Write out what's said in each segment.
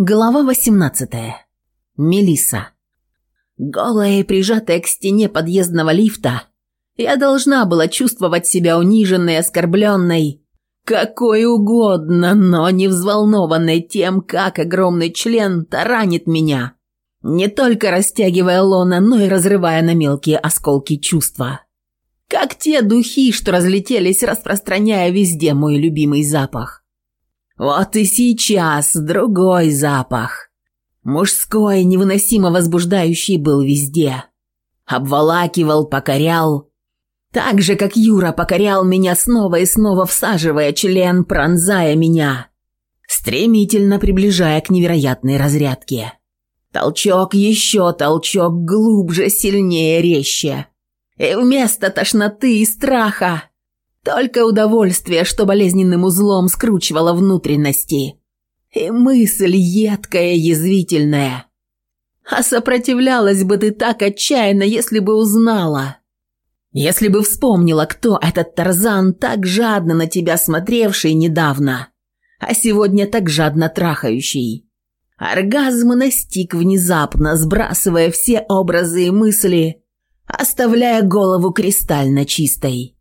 Глава 18. Мелиса. Голая и прижатая к стене подъездного лифта, я должна была чувствовать себя униженной, оскорбленной, какой угодно, но не взволнованной тем, как огромный член таранит меня, не только растягивая лона, но и разрывая на мелкие осколки чувства. Как те духи, что разлетелись, распространяя везде мой любимый запах. Вот и сейчас другой запах. Мужской, невыносимо возбуждающий был везде. Обволакивал, покорял. Так же, как Юра покорял меня снова и снова, всаживая член, пронзая меня. Стремительно приближая к невероятной разрядке. Толчок, еще толчок, глубже, сильнее, резче. И вместо тошноты и страха только удовольствие, что болезненным узлом скручивало внутренности. И мысль едкая, язвительная. А сопротивлялась бы ты так отчаянно, если бы узнала. Если бы вспомнила, кто этот Тарзан, так жадно на тебя смотревший недавно, а сегодня так жадно трахающий. Оргазм настиг внезапно, сбрасывая все образы и мысли, оставляя голову кристально чистой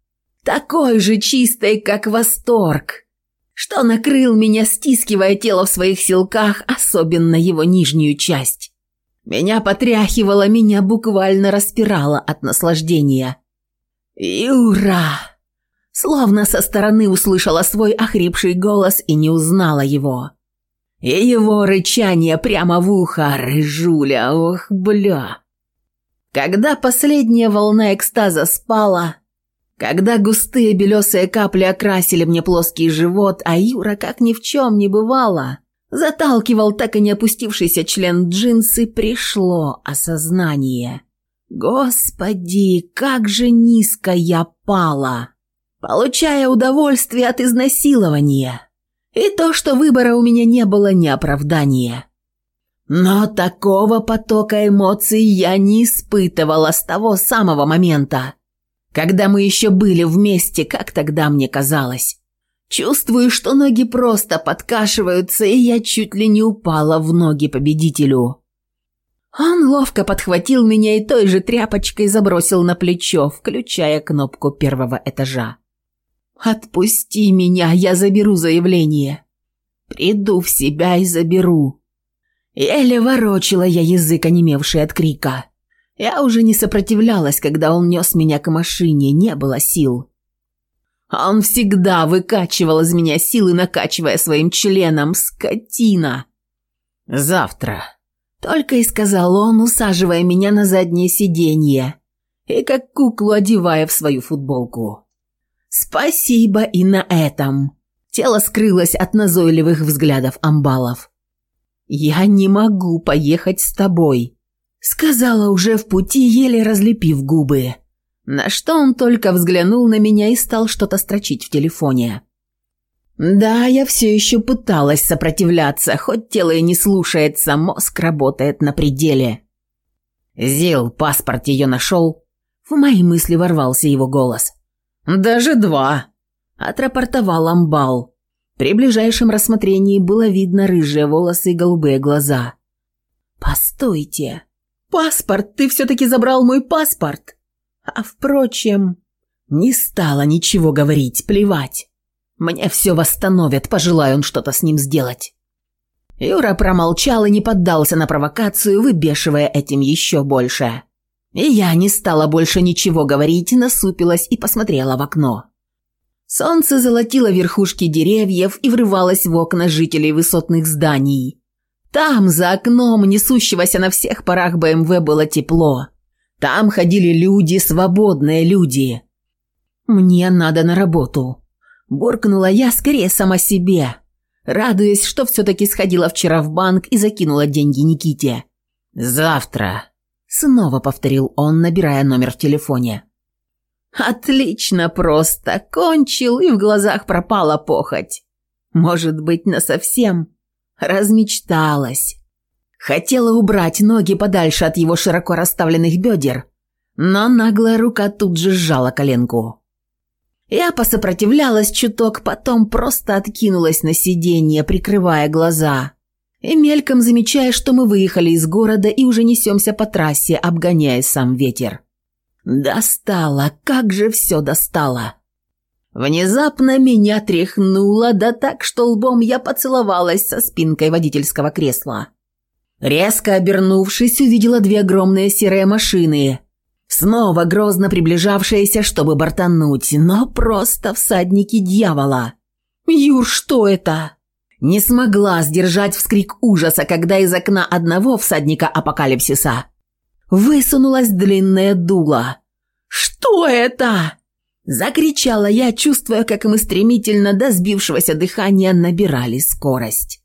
такой же чистой, как восторг, что накрыл меня, стискивая тело в своих силках, особенно его нижнюю часть. Меня потряхивало, меня буквально распирало от наслаждения. И ура! Словно со стороны услышала свой охрипший голос и не узнала его. И его рычание прямо в ухо, рыжуля, ох, бля. Когда последняя волна экстаза спала, когда густые белесые капли окрасили мне плоский живот, а Юра, как ни в чем не бывало, заталкивал так и не опустившийся член джинсы, пришло осознание. Господи, как же низко я пала, получая удовольствие от изнасилования. И то, что выбора у меня не было, не оправдание. Но такого потока эмоций я не испытывала с того самого момента, когда мы еще были вместе, как тогда мне казалось. Чувствую, что ноги просто подкашиваются, и я чуть ли не упала в ноги победителю. Он ловко подхватил меня и той же тряпочкой забросил на плечо, включая кнопку первого этажа. «Отпусти меня, я заберу заявление. Приду в себя и заберу». Еле ворочила я язык, онемевший от крика. Я уже не сопротивлялась, когда он нес меня к машине, не было сил. Он всегда выкачивал из меня силы, накачивая своим членом, скотина. «Завтра», — только и сказал он, усаживая меня на заднее сиденье и как куклу одевая в свою футболку. «Спасибо и на этом». Тело скрылось от назойливых взглядов амбалов. «Я не могу поехать с тобой», Сказала уже в пути, еле разлепив губы. На что он только взглянул на меня и стал что-то строчить в телефоне. Да, я все еще пыталась сопротивляться, хоть тело и не слушается, мозг работает на пределе. Зил, паспорт ее нашел. В мои мысли ворвался его голос. Даже два. Отрапортовал амбал. При ближайшем рассмотрении было видно рыжие волосы и голубые глаза. «Постойте!» Паспорт! Ты все-таки забрал мой паспорт!» А впрочем, не стала ничего говорить, плевать. Мне все восстановят, пожелаю он что-то с ним сделать. Юра промолчал и не поддался на провокацию, выбешивая этим еще больше. И я не стала больше ничего говорить, насупилась и посмотрела в окно. Солнце золотило верхушки деревьев и врывалось в окна жителей высотных зданий, там, за окном, несущегося на всех парах БМВ, эм было тепло. Там ходили люди, свободные люди. «Мне надо на работу», – буркнула я скорее сама себе, радуясь, что все-таки сходила вчера в банк и закинула деньги Никите. «Завтра», – снова повторил он, набирая номер в телефоне. «Отлично просто! Кончил, и в глазах пропала похоть. Может быть, насовсем?» Размечталась. Хотела убрать ноги подальше от его широко расставленных бедер, но наглая рука тут же сжала коленку. Я посопротивлялась чуток, потом просто откинулась на сиденье, прикрывая глаза. И мельком замечая, что мы выехали из города и уже несемся по трассе, обгоняя сам ветер. Достало, как же все достало. Внезапно меня тряхнуло, да так, что лбом я поцеловалась со спинкой водительского кресла. Резко обернувшись, увидела две огромные серые машины, снова грозно приближавшиеся, чтобы бортануть, но просто всадники дьявола. «Юр, что это?» Не смогла сдержать вскрик ужаса, когда из окна одного всадника апокалипсиса высунулась длинная дуло. «Что это?» Закричала я, чувствуя, как мы стремительно до сбившегося дыхания набирали скорость.